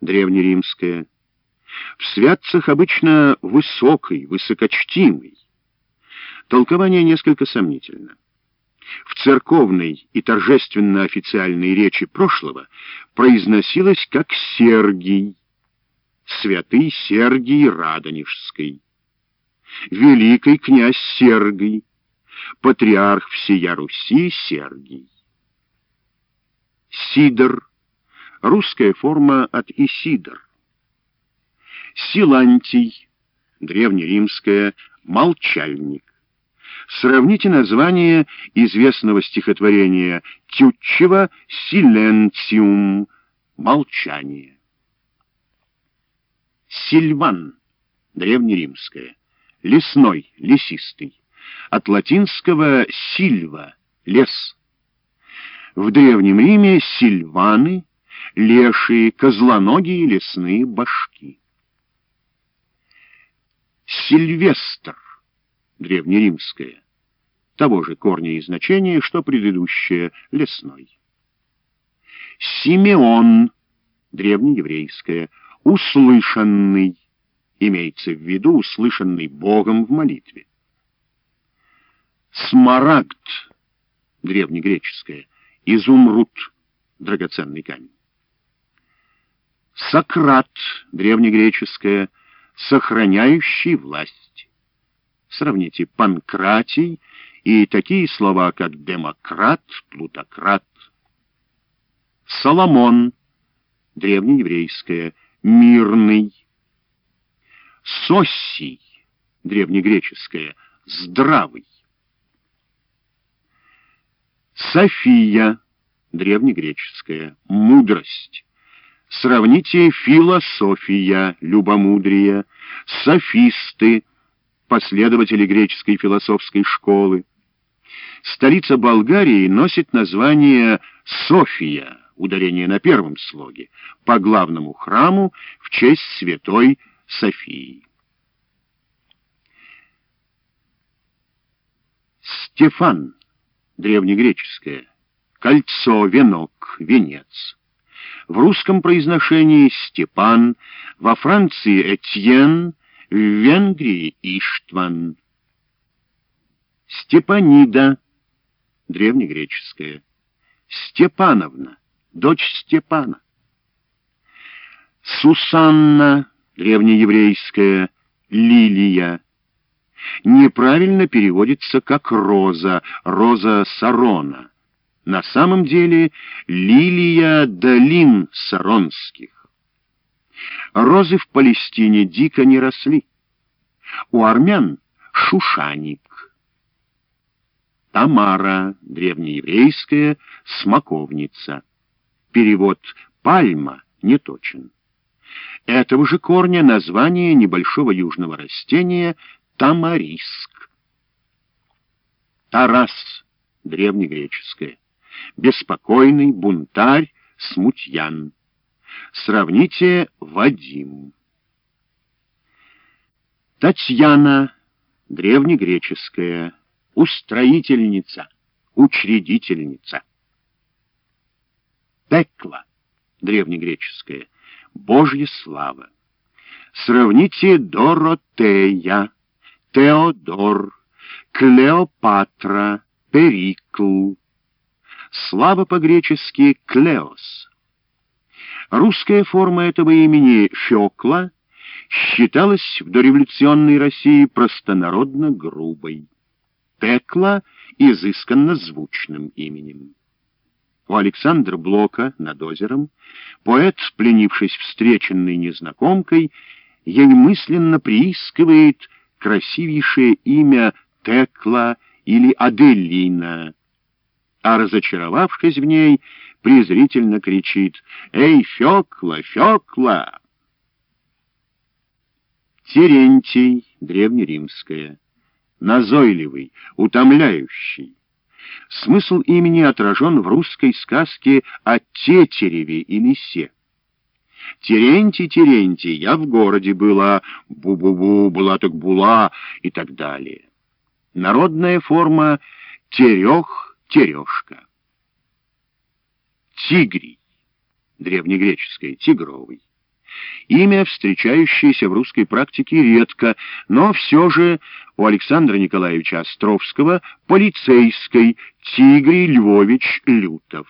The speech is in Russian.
древнеримская. В святцах обычно высокий, высокочтимый. Толкование несколько сомнительно. В церковной и торжественно-официальной речи прошлого произносилось как Сергий, святый Сергий Радонежский, великий князь Сергий, патриарх всея Руси Сергий. Сидор, русская форма от Исидор. Силантий, древнеримская, молчальник. Сравните название известного стихотворения Тютчева «Силенциум» — «Молчание». Сильван, древнеримская, лесной, лесистый, от латинского «сильва» — лес. В Древнем Риме сильваны — лешие, козлоногие лесные башки. Сильвестр, древнеримское, того же корня и значения, что предыдущее, лесной. Симеон, древнееврейское, услышанный, имеется в виду услышанный Богом в молитве. Смарагд, древнегреческое, изумруд, драгоценный камень. Сократ, древнегреческое, сохраняющий власть. Сравните Панкратий и такие слова, как демократ, плутократ. Соломон, древнееврейское, мирный. Соссий, древнегреческое, здравый. София, древнегреческое, мудрость. Сравните философия, любомудрие, софисты, последователи греческой философской школы. Столица Болгарии носит название София, ударение на первом слоге, по главному храму в честь святой Софии. Стефан, древнегреческое, кольцо, венок, венец. В русском произношении Степан, во Франции Этьен, в Венгрии Иштван. Степанида, древнегреческая. Степановна, дочь Степана. Сусанна, древнееврейская, лилия. Неправильно переводится как роза, роза Сарона на самом деле лилия долин саронских. Розы в Палестине дико не росли. У армян — шушаник. Тамара, древнееврейская, смоковница. Перевод «пальма» не точен. Этого же корня название небольшого южного растения — тамариск. Тарас, древнегреческое беспокойный, бунтарь, смутьян. Сравните Вадим. Татьяна, древнегреческая, устроительница, учредительница. Текла, древнегреческая, Божья слава. Сравните Доротея, Теодор, Клеопатра, Перикл, Слава по-гречески «клеос». Русская форма этого имени «Фёкла» считалась в дореволюционной России простонародно грубой. Текла — изысканно звучным именем. У Александра Блока над озером поэт, пленившись встреченной незнакомкой, ей мысленно приискивает красивейшее имя Текла или Аделина, а разочаровавшись в ней, презрительно кричит «Эй, Фёкла, Фёкла!» Терентий, древнеримская, назойливый, утомляющий. Смысл имени отражен в русской сказке о Тетереве и лисе. Терентий, Терентий, я в городе была, бу-бу-бу, была так була и так далее. Народная форма терех Терешка. Тигрий, древнегреческое, тигровый. Имя, встречающееся в русской практике редко, но все же у Александра Николаевича Островского полицейской Тигрий Львович Лютов.